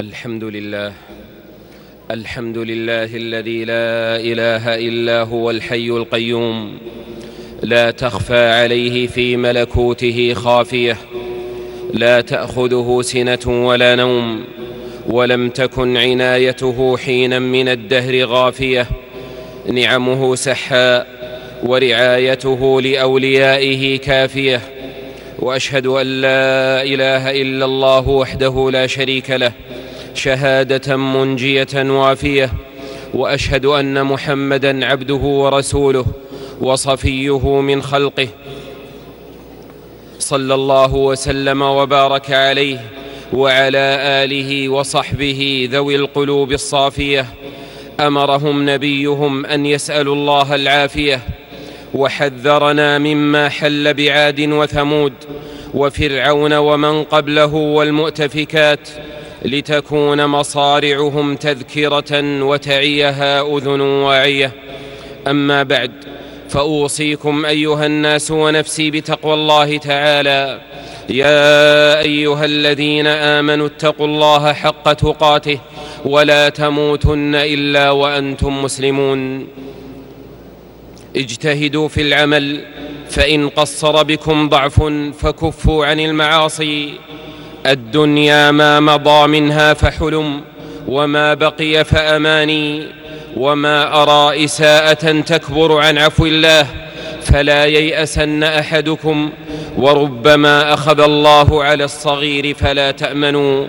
الحمد لله. الحمد لله الذي لا إله إلا هو الحي القيوم. لا تخفى عليه في ملكوته خافية. لا تأخذه سنة ولا نوم. ولم تكن عنايته حينا من الدهر غافية. نعمه سحاء ورعايته لأوليائه كافية. وأشهد أن لا إله إلا الله وحده لا شريك له. شهادة منجية وافية وأشهد أن محمدا عبده ورسوله وصفيه من خلقه. صلى الله وسلم وبارك عليه وعلى آله وصحبه ذوي القلوب الصافية. أمرهم نبيهم أن يسألوا الله العافية وحذرنا مما حل بعاد وثمود وفرعون ومن قبله والمؤتفكات لتكون مصارعهم تذكرة وتعيها أذن واعيه أما بعد فأوصيكم أيها الناس ونفسي بتقوى الله تعالى. يا أيها الذين آمنوا اتقوا الله حق تقاته ولا تموتن إلا وأنتم مسلمون. اجتهدوا في العمل فإن قصر بكم ضعف فكفوا عن المعاصي. الدنيا ما مضى منها فحلم وما بقي فأماني وما أرى إساءة تكبر عن عفو الله فلا ييأسن أحدكم وربما أخذ الله على الصغير فلا تأمنوا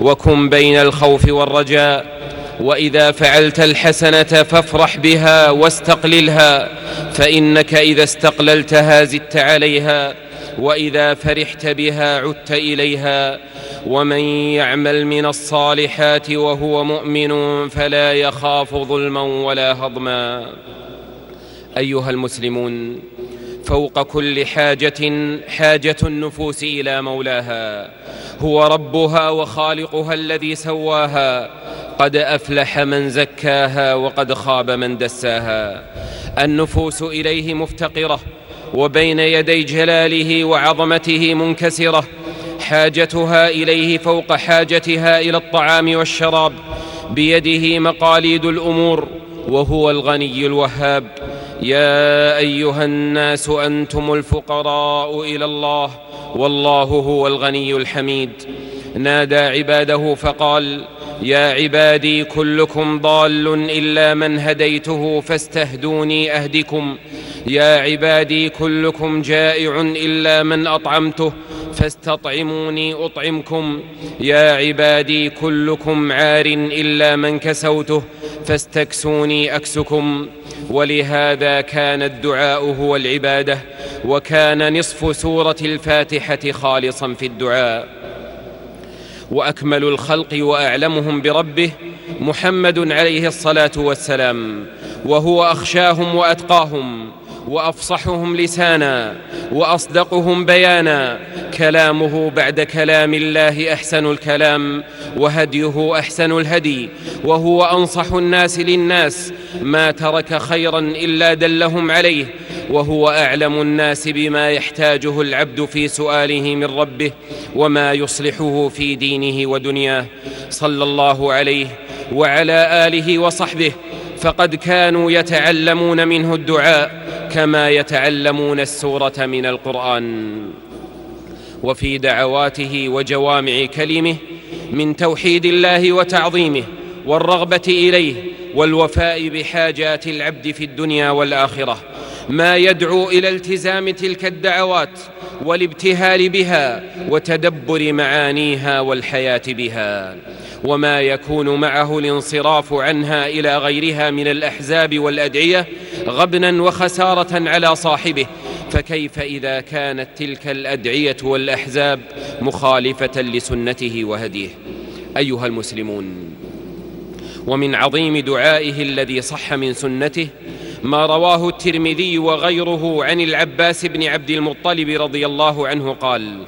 وكن بين الخوف والرجاء وإذا فعلت الحسنة فافرح بها واستقللها فإنك إذا استقللتها زدت عليها. وإذا فرحت بها عدت إليها ومن يعمل من الصالحات وهو مؤمن فلا يخاف ظلما ولا هضما. أيها المسلمون فوق كل حاجة حاجة النفوس إلى مولاها. هو ربها وخالقها الذي سواها. قد أفلح من زكاها وقد خاب من دساها. النفوس إليه مفتقرة. وبين يدي جلاله وعظمته منكسرة حاجتها إليه فوق حاجتها إلى الطعام والشراب بيده مقاليد الأمور وهو الغني الوهاب. يا أيها الناس أنتم الفقراء إلى الله والله هو الغني الحميد. نادى عباده فقال يا عبادي كلكم ضال إلا من هديته فاستهدوني أهدكم. يا عبادي كلكم جائع إلا من أطعمته فاستطعموني أطعمكم. يا عبادي كلكم عار إلا من كسوته فاستكسوني أكسكم. ولهذا كان الدعاء هو العبادة وكان نصف سورة الفاتحة خالصا في الدعاء. وأكمل الخلق وأعلمهم بربه محمد عليه الصلاة والسلام. وهو أخشاهم وأتقاهم وأفصحهم لسانا وأصدقهم بيانا. كلامه بعد كلام الله أحسن الكلام وهديه أحسن الهدي. وهو أنصح الناس للناس ما ترك خيرا إلا دلهم عليه. وهو أعلم الناس بما يحتاجه العبد في سؤاله من ربه وما يصلحه في دينه ودنياه. صلى الله عليه وعلى آله وصحبه. فقد كانوا يتعلمون منه الدعاء كما يتعلمون السورة من القرآن. وفي دعواته وجوامع كلمه من توحيد الله وتعظيمه والرغبة إليه والوفاء بحاجات العبد في الدنيا والآخرة. ما يدعو إلى التزام تلك الدعوات والابتهال بها وتدبر معانيها والحياة بها. وما يكون معه الانصراف عنها إلى غيرها من الأحزاب والأدعية غبنا وخسارة على صاحبه. فكيف إذا كانت تلك الأدعية والأحزاب مخالفة لسنته وهديه؟ أيها المسلمون ومن عظيم دعائه الذي صح من سنته ما رواه الترمذي وغيره عن العباس بن عبد المطلب رضي الله عنه قال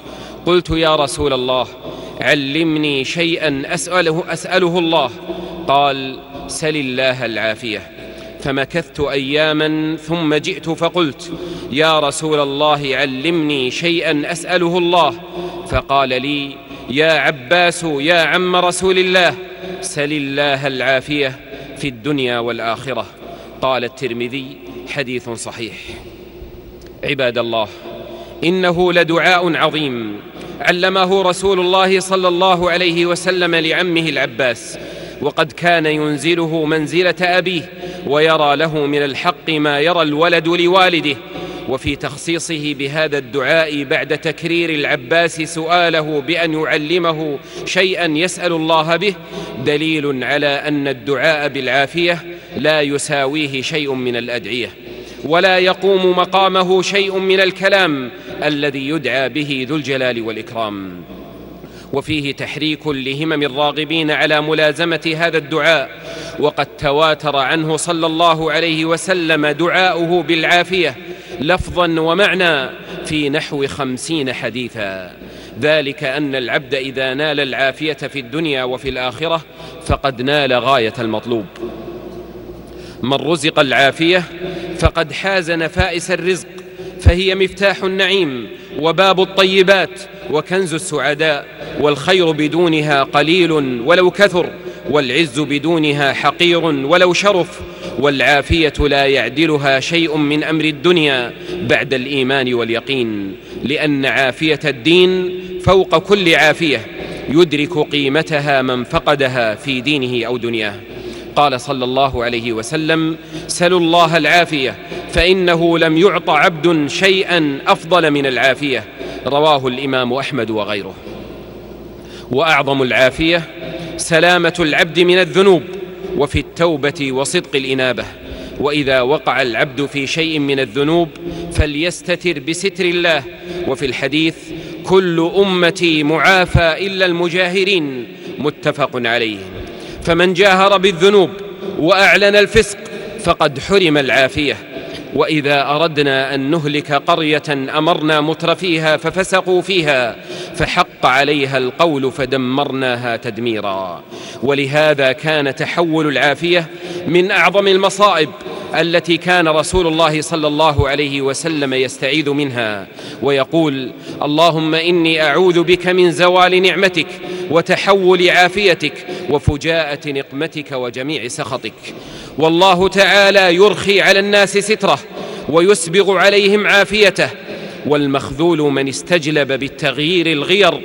قلت يا رسول الله علمني شيئا اساله أسأله الله. قال سل الله العافية. فمكثت اياما ثم جئت فقلت يا رسول الله علمني شيئا أسأله الله. فقال لي يا عباس يا عم رسول الله سل الله العافية في الدنيا والآخرة. قال الترمذي حديث صحيح. عباد الله إنه لدعاء عظيم. علمه رسول الله صلى الله عليه وسلم لعمه العباس وقد كان ينزله منزلة أبيه ويرى له من الحق ما يرى الولد لوالده. وفي تخصيصه بهذا الدعاء بعد تكرير العباس سؤاله بأن يعلمه شيئا يسأل الله به دليل على أن الدعاء بالعافية لا يساويه شيء من الأدعية ولا يقوم مقامه شيء من الكلام الذي يدعى به ذو الجلال والإكرام. وفيه تحريك لهمم الراغبين على ملازمة هذا الدعاء وقد تواتر عنه صلى الله عليه وسلم دعاؤه بالعافية لفظا ومعنى في نحو خمسين حديثا. ذلك أن العبد إذا نال العافية في الدنيا وفي الآخرة فقد نال غاية المطلوب. من رزق العافية فقد حاز نفائس الرزق فهي مفتاح النعيم وباب الطيبات وكنز السعداء والخير بدونها قليل ولو كثر والعز بدونها حقير ولو شرف والعافية لا يعدلها شيء من أمر الدنيا بعد الإيمان واليقين لأن عافية الدين فوق كل عافية يدرك قيمتها من فقدها في دينه أو دنياه. قال صلى الله عليه وسلم سلوا الله العافية فإنه لم يعط عبد شيئا أفضل من العافية. رواه الإمام أحمد وغيره. وأعظم العافية سلامة العبد من الذنوب وفي التوبة وصدق الإنابة. وإذا وقع العبد في شيء من الذنوب فليستتر بستر الله. وفي الحديث كل أمتي معافى إلا المجاهرين. متفق عليه. فمن جاهر بالذنوب وأعلن الفسق فقد حرم العافية. وإذا أردنا أن نهلك قرية أمرنا مترفيها ففسقوا فيها فحق عليها القول فدمرناها تدميرا. ولهذا كان تحول العافية من أعظم المصائب التي كان رسول الله صلى الله عليه وسلم يستعيذ منها ويقول اللهم إني أعوذ بك من زوال نعمتك وتحول عافيتك وفجاءة نقمتك وجميع سخطك. والله تعالى يرخي على الناس ستره ويسبغ عليهم عافيته والمخذول من استجلب بالتغيير الغير.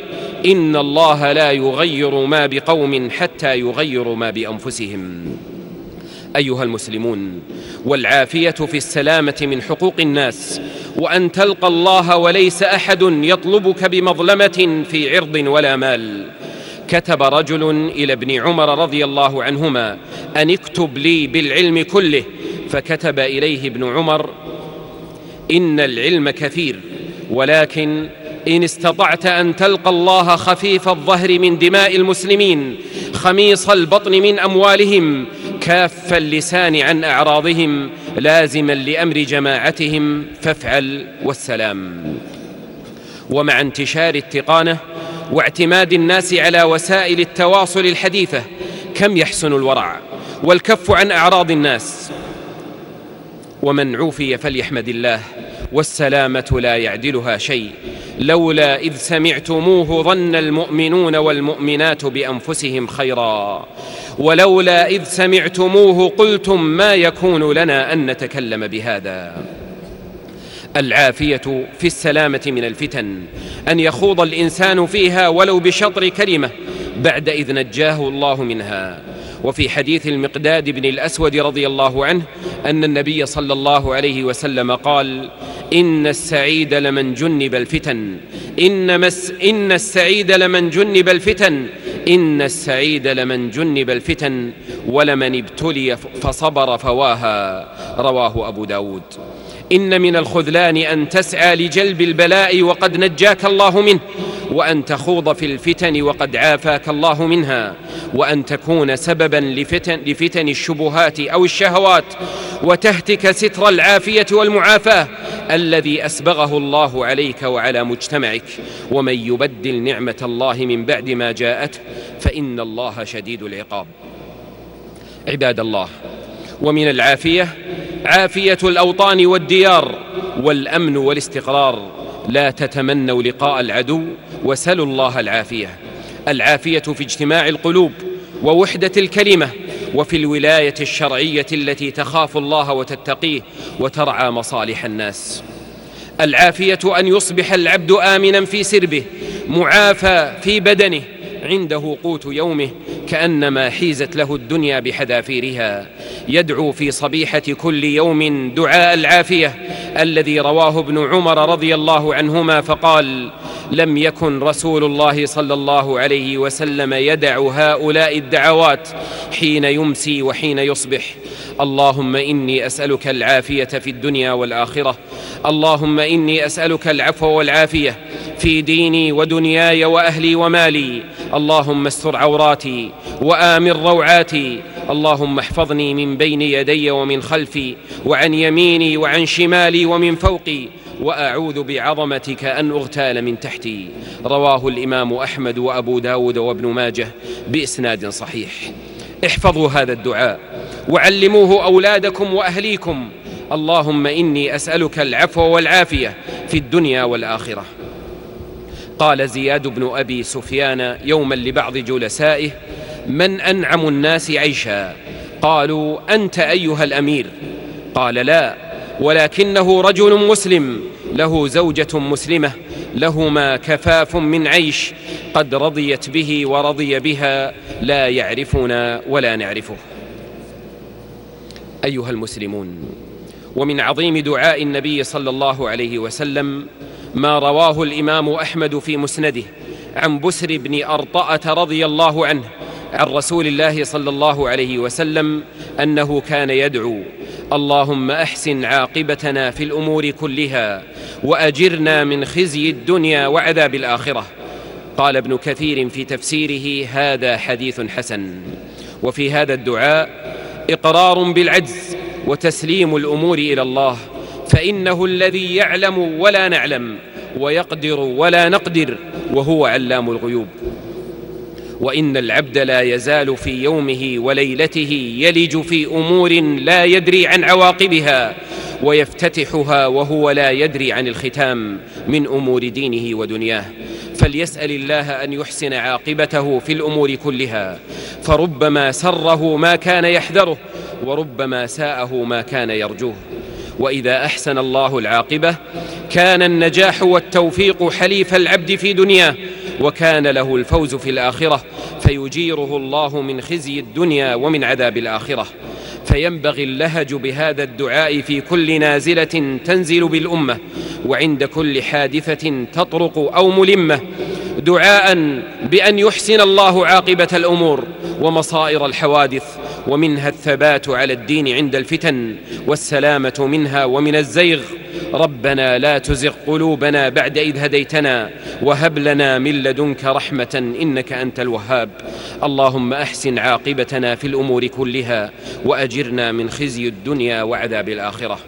إن الله لا يغير ما بقوم حتى يغيروا ما بأنفسهم. أيها المسلمون والعافية في السلامة من حقوق الناس وأن تلقى الله وليس أحد يطلبك بمظلمة في عرض ولا مال. كتب رجل إلى ابن عمر رضي الله عنهما أن اكتب لي بالعلم كله فكتب إليه ابن عمر إن العلم كثير ولكن إن استطعت أن تلقى الله خفيف الظهر من دماء المسلمين خميص البطن من أموالهم كاف اللسان عن أعراضهم لازما لأمر جماعتهم فافعل والسلام. ومع انتشار التقانة واعتماد الناس على وسائل التواصل الحديثة كم يحسن الورع والكف عن أعراض الناس. ومن عوفي فليحمد الله والسلامة لا يعدلها شيء. لولا إذ سمعتموه ظن المؤمنون والمؤمنات بأنفسهم خيرا. ولولا إذ سمعتموه قلتم ما يكون لنا أن نتكلم بهذا. العافية في السلامة من الفتن. أن يخوض الإنسان فيها ولو بشطر كلمة بعد إذ نجاه الله منها. وفي حديث المقداد بن الأسود رضي الله عنه أن النبي صلى الله عليه وسلم قال إن السعيد لمن جنب الفتن. إن, مس إن السعيد لمن جنب الفتن. إن السعيد لمن جنب الفتن. ولمن ابتلي فصبر فواها. رواه أبو داود. إن من الخذلان أن تسعى لجلب البلاء وقد نجاك الله منه. وأن تخوض في الفتن وقد عافاك الله منها وأن تكون سببا لفتن, لفتن الشبهات أو الشهوات وتهتك ستر العافية والمعافاة الذي أسبغه الله عليك وعلى مجتمعك. ومن يبدل نعمة الله من بعد ما جاءته فإن الله شديد العقاب. عباد الله ومن العافية عافية الأوطان والديار والأمن والاستقرار. لا تتمنوا لقاء العدو وسلوا الله العافية. العافية في اجتماع القلوب ووحدة الكلمة وفي الولاية الشرعية التي تخاف الله وتتقيه وترعى مصالح الناس. العافية أن يصبح العبد آمنا في سربه معافى في بدنه عنده قوت يومه كأنما حيزت له الدنيا بحذافيرها. يدعو في صبيحة كل يوم دعاء العافية الذي رواه ابن عمر رضي الله عنهما فقال لم يكن رسول الله صلى الله عليه وسلم يدع هؤلاء الدعوات حين يمسي وحين يصبح. اللهم إني أسألك العافية في الدنيا والآخرة اللهم إني أسألك العفو والعافية في ديني ودنياي وأهلي ومالي. اللهم استر عوراتي وآمن روعاتي. اللهم احفظني من بين يدي ومن خلفي وعن يميني وعن شمالي ومن فوقي. وأعوذ بعظمتك أن أغتال من تحتي. رواه الإمام أحمد وأبو داود وابن ماجه بإسناد صحيح. احفظوا هذا الدعاء. وعلموه أولادكم وأهليكم. اللهم إني أسألك العفو والعافية في الدنيا والآخرة. قال زياد بن أبي سفيان يوما لبعض جلسائه من أنعم الناس عيشا؟ قالوا أنت أيها الأمير. قال لا ولكنه رجل مسلم له زوجة مسلمة لهما كفاف من عيش قد رضيت به ورضي بها لا يعرفنا ولا نعرفه. أيها المسلمون ومن عظيم دعاء النبي صلى الله عليه وسلم ما رواه الإمام أحمد في مسنده عن بسر بن أرطأة رضي الله عنه عن رسول الله صلى الله عليه وسلم أنه كان يدعو اللهم أحسن عاقبتنا في الأمور كلها وأجرنا من خزي الدنيا وعذاب الآخرة. قال ابن كثير في تفسيره هذا حديث حسن. وفي هذا الدعاء إقرار بالعجز وتسليم الأمور إلى الله فإنه الذي يعلم ولا نعلم ويقدر ولا نقدر وهو علام الغيوب. وإن العبد لا يزال في يومه وليلته يلج في أمور لا يدري عن عواقبها ويفتتحها وهو لا يدري عن الختام من أمور دينه ودنياه. فليسأل الله أن يحسن عاقبته في الأمور كلها. فربما سره ما كان يحذره وربما ساءه ما كان يرجوه. وإذا أحسن الله العاقبة كان النجاح والتوفيق حليف العبد في دنياه وكان له الفوز في الآخرة فيجيره الله من خزي الدنيا ومن عذاب الآخرة. فينبغي اللهج بهذا الدعاء في كل نازلة تنزل بالأمة وعند كل حادثة تطرق أو ملمة دعاء بأن يحسن الله عاقبة الأمور ومصائر الحوادث. ومنها الثبات على الدين عند الفتن والسلامة منها ومن الزيغ. ربنا لا تزغ قلوبنا بعد إذ هديتنا وهب لنا من لدنك رحمة إنك أنت الوهاب. اللهم أحسن عاقبتنا في الأمور كلها وأجرنا من خزي الدنيا وعذاب الآخرة.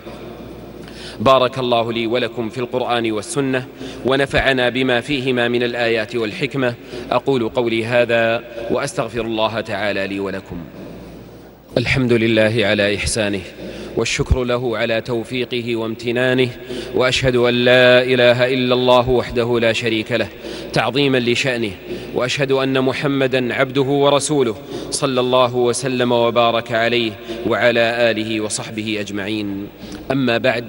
بارك الله لي ولكم في القرآن والسنة ونفعنا بما فيهما من الآيات والحكمة. أقول قولي هذا وأستغفر الله تعالى لي ولكم. الحمد لله على إحسانه والشكر له على توفيقه وامتنانه وأشهد أن لا إله إلا الله وحده لا شريك له تعظيما لشأنه وأشهد أن محمدا عبده ورسوله صلى الله وسلم وبارك عليه وعلى آله وصحبه أجمعين. أما بعد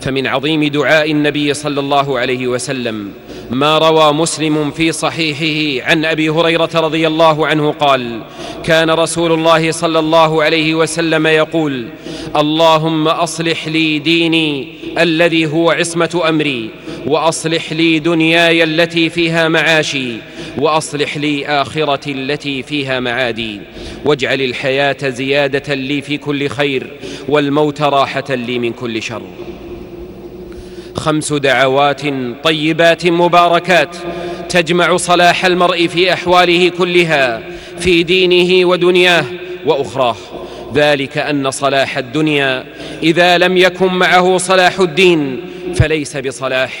فمن عظيم دعاء النبي صلى الله عليه وسلم ما روى مسلم في صحيحه عن أبي هريرة رضي الله عنه قال كان رسول الله صلى الله عليه وسلم يقول اللهم أصلح لي ديني الذي هو عصمة أمري وأصلح لي دنياي التي فيها معاشي وأصلح لي آخرتي التي فيها معادي. واجعل الحياة زيادة لي في كل خير والموت راحة لي من كل شر. خمس دعوات طيبات مباركات تجمع صلاح المرء في أحواله كلها في دينه ودنياه وأخراه. ذلك أن صلاح الدنيا إذا لم يكن معه صلاح الدين فليس بصلاح.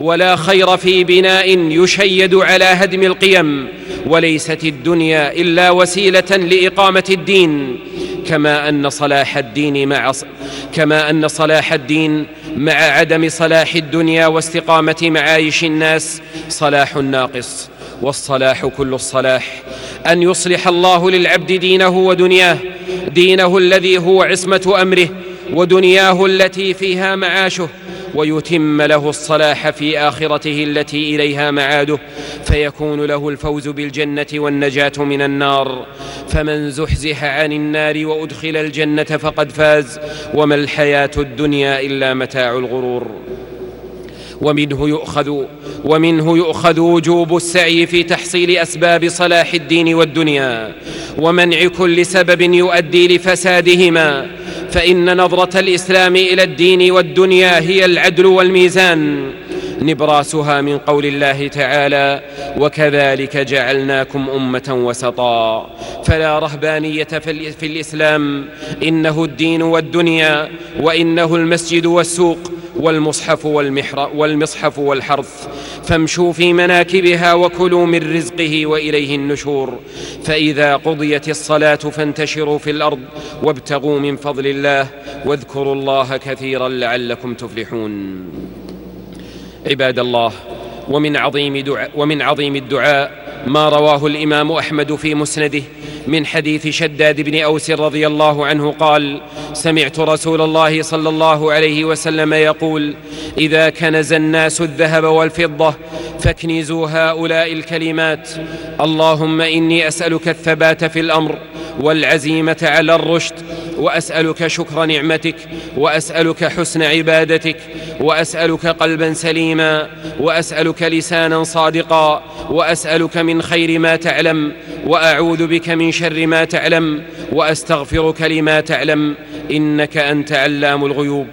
ولا خير في بناء يشيد على هدم القيم وليست الدنيا إلا وسيلة لإقامة الدين. كما أن صلاح الدين مع كما أن صلاح الدين مع عدم صلاح الدنيا واستقامة معايش الناس صلاح ناقص والصلاح كل الصلاح. أن يصلح الله للعبد دينه ودنياه دينه الذي هو عصمة أمره ودنياه التي فيها معاشه. ويتم له الصلاح في آخرته التي إليها معاده فيكون له الفوز بالجنة والنجاة من النار. فمن زحزح عن النار وأدخل الجنة فقد فاز. وما الحياة الدنيا إلا متاع الغرور. ومنه يؤخذ ومنه يؤخذ وجوب السعي في تحصيل أسباب صلاح الدين والدنيا. ومنع كل سبب يؤدي لفسادهما. فإن نظرة الإسلام إلى الدين والدنيا هي العدل والميزان. نبراسها من قول الله تعالى وكذلك جعلناكم أمة وسطا فلا رهبانية في الإسلام. إنه الدين والدنيا وإنه المسجد والسوق والمصحف والمصحف والحرث. فامشوا في مناكبها وكلوا من رزقه وإليه النشور. فإذا قضيت الصلاة فانتشروا في الأرض وابتغوا من فضل الله واذكروا الله كثيرا لعلكم تفلحون. عباد الله ومن عظيم دعاء ومن عظيم الدعاء ما رواه الإمام أحمد في مسنده من حديث شداد بن أوس رضي الله عنه قال سمعت رسول الله صلى الله عليه وسلم يقول إذا كنز الناس الذهب والفضة فاكنزوا هؤلاء الكلمات. اللهم إني أسألك الثبات في الأمر والعزيمة على الرشد وأسألك شكر نعمتك وأسألك حسن عبادتك وأسألك قلبا سليما وأسألك لسانا صادقا وأسألك من خير ما تعلم وأعوذ بك من شر ما تعلم وأستغفرك لما تعلم إنك أنت علام الغيوب.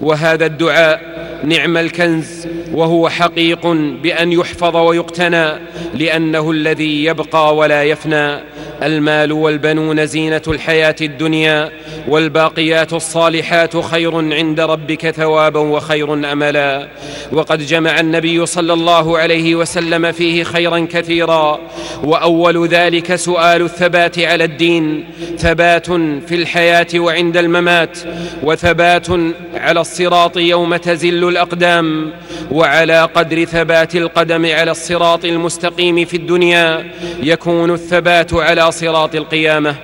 وهذا الدعاء نعم الكنز وهو حقيق بأن يحفظ ويقتنى لأنه الذي يبقى ولا يفنى. المال والبنون زينة الحياة الدنيا والباقيات الصالحات خير عند ربك ثوابا وخير أملا. وقد جمع النبي صلى الله عليه وسلم فيه خيرا كثيرا. وأول ذلك سؤال الثبات على الدين. ثبات في الحياة وعند الممات وثبات على الصراط يوم تزل الأقدام. وعلى قدر ثبات القدم على الصراط المستقيم في الدنيا يكون الثبات على صراط القيامة.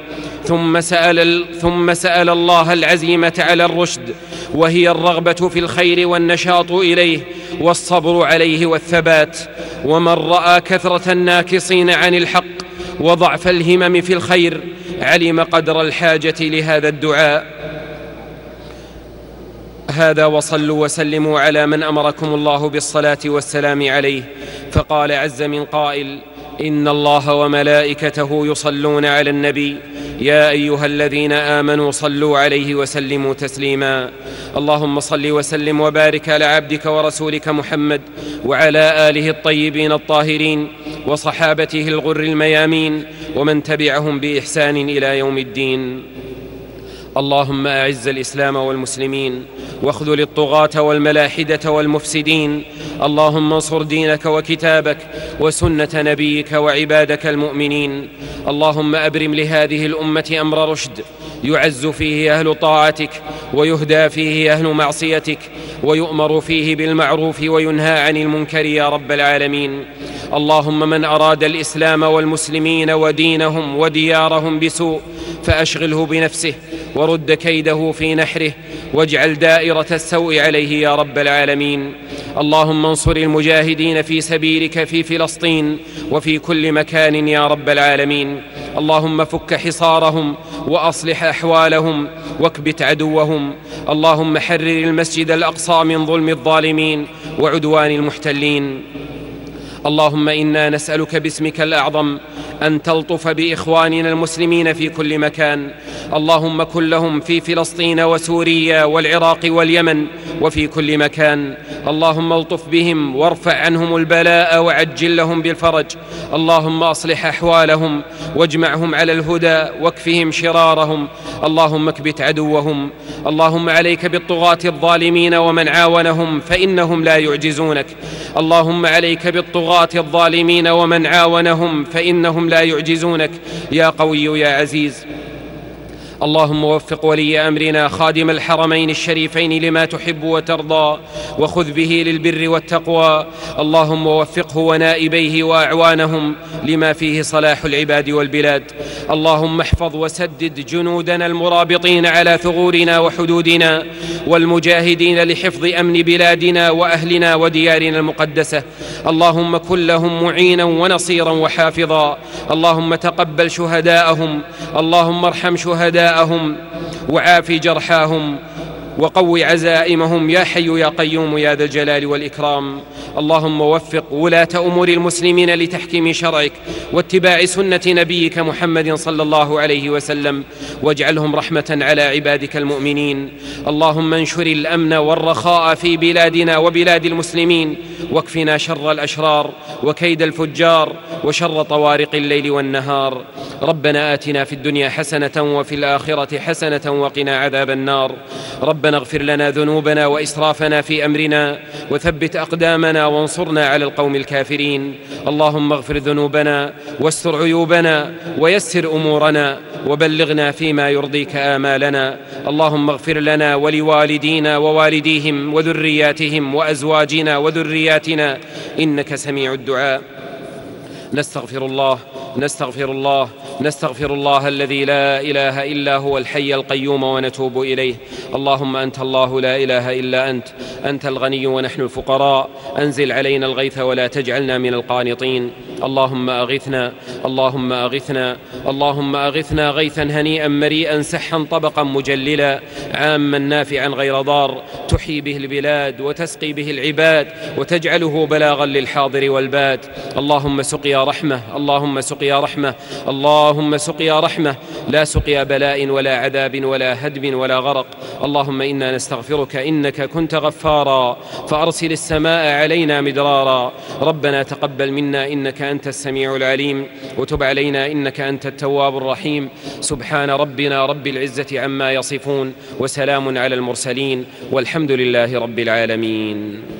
ثم سأل, ثم سأل الله العزيمة على الرشد وهي الرغبة في الخير والنشاط إليه والصبر عليه والثبات. ومن رأى كثرة الناكصين عن الحق وضعف الهمم في الخير علم قدر الحاجة لهذا الدعاء. هذا وصلوا وسلموا على من أمركم الله بالصلاة والسلام عليه فقال عز من قائل إن الله وملائكته يصلون على النبي يا أيها الذين آمنوا صلوا عليه وسلموا تسليما. اللهم صل وسلم وبارك على عبدك ورسولك محمد وعلى آله الطيبين الطاهرين وصحابته الغر الميامين ومن تبعهم بإحسان إلى يوم الدين. اللهم أعز الإسلام والمسلمين واخذل الطغاه والملاحدة والمفسدين اللهم انصر دينك وكتابك وسنة نبيك وعبادك المؤمنين اللهم أبرم لهذه الأمة أمر رشد يعز فيه أهل طاعتك ويهدى فيه أهل معصيتك ويؤمر فيه بالمعروف وينهى عن المنكر يا رب العالمين. اللهم من أراد الإسلام والمسلمين ودينهم وديارهم بسوء فأشغله بنفسه ورد كيده في نحره واجعل دائرة السوء عليه يا رب العالمين. اللهم انصر المجاهدين في سبيلك في فلسطين وفي كل مكان يا رب العالمين. اللهم فك حصارهم وأصلح أحوالهم واكبت عدوهم. اللهم حرر المسجد الأقصى من ظلم الظالمين وعدوان المحتلين. اللهم إنا نسألك باسمك الأعظم أن تلطف بإخواننا المسلمين في كل مكان اللهم كن لهم في فلسطين وسوريا والعراق واليمن وفي كل مكان. اللهم الطف بهم وارفع عنهم البلاء وعجل لهم بالفرج. اللهم أصلح أحوالهم واجمعهم على الهدى واكفهم شرارهم. اللهم اكبت عدوهم. اللهم عليك بالطغاة الظالمين ومن عاونهم فإنهم لا يعجزونك. اللهم عليك بالطغاة الظالمين ومن عاونهم فإنهم لا يعجزونك. يا قوي يا عزيز. اللهم وفق ولي أمرنا خادم الحرمين الشريفين لما تحب وترضى وخذ به للبر والتقوى. اللهم وفقه ونائبيه وأعوانهم لما فيه صلاح العباد والبلاد. اللهم احفظ وسدد جنودنا المرابطين على ثغورنا وحدودنا والمجاهدين لحفظ أمن بلادنا وأهلنا وديارنا المقدسة. اللهم كن لهم معينا ونصيرا وحافظا. اللهم تقبل شهداءهم. اللهم ارحم شهداءهم. وعاف جرحاهم وقو عزائمهم يا حي يا قيوم يا ذا الجلال والإكرام. اللهم وفق ولاة أمور المسلمين لتحكيم شرعك واتباع سنة نبيك محمد صلى الله عليه وسلم واجعلهم رحمة على عبادك المؤمنين. اللهم انشر الأمن والرخاء في بلادنا وبلاد المسلمين واكفنا شر الأشرار وكيد الفجار وشر طوارق الليل والنهار. ربنا آتنا في الدنيا حسنة وفي الآخرة حسنة وقنا عذاب النار. ربنا اغفر لنا ذنوبنا وإسرافنا في أمرنا وثبت أقدامنا وانصرنا على القوم الكافرين. اللهم اغفر ذنوبنا واستر عيوبنا ويسر أمورنا وبلغنا فيما يرضيك آمالنا. اللهم اغفر لنا ولوالدينا ووالديهم وذرياتهم وأزواجنا وذرياتنا إنك سميع الدعاء. نستغفر الله نستغفر الله نستغفر الله الذي لا إله إلا هو الحي القيوم ونتوب إليه. اللهم أنت الله لا إله إلا أنت أنت الغني ونحن الفقراء. أنزل علينا الغيث ولا تجعلنا من القانطين. اللهم أغثنا اللهم أغثنا اللهم أغثنا غيثا هنيئا مريئا سحا طبقا مجللا عاما نافعا غير ضار. تحيي به البلاد وتسقي به العباد وتجعله بلاغا للحاضر والباد. اللهم سقيا رحمة اللهم سقيا رحمة اللهم سقيا رحمة. لا سقيا بلاء ولا عذاب ولا هدم ولا غرق. اللهم إنا نستغفرك إنك كنت غفارا. فأرسل السماء علينا مدرارا. ربنا تقبل منا إنك أنت السميع العليم. وتب علينا إنك أنت التواب الرحيم. سبحان ربنا رب العزة عما يصفون وسلام على المرسلين والحمد لله رب العالمين.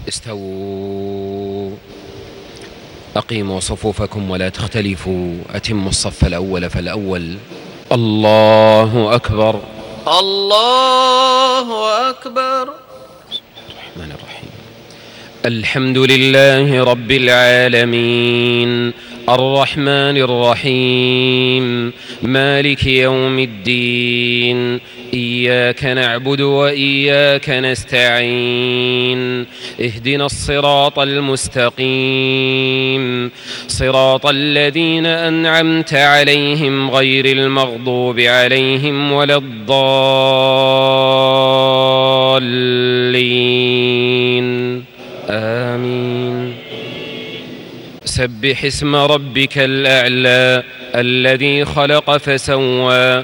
له استووا. أقيموا صفوفكم ولا تختلفوا. أتموا الصف الأول فالأول. الله أكبر. الله أكبر. الرحمن الرحيم. الحمد لله رب العالمين. الرحمن الرحيم. مالك يوم الدين. إياك نعبد وإياك نستعين. اهدنا الصراط المستقيم. صراط الذين أنعمت عليهم غير المغضوب عليهم ولا الضالين. آمين. سبح اسم ربك الأعلى الذي خلق فسوى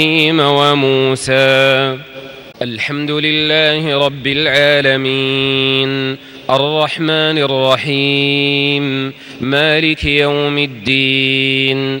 إبراهيم وموسى. الحمد لله رب العالمين. الرحمن الرحيم. مالك يوم الدين.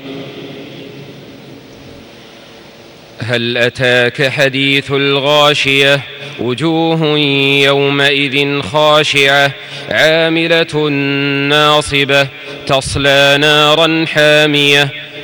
هل أتاك حديث الغاشية؟ وجوه يومئذ خاشعة عاملة ناصبة تصلى نارا حامية.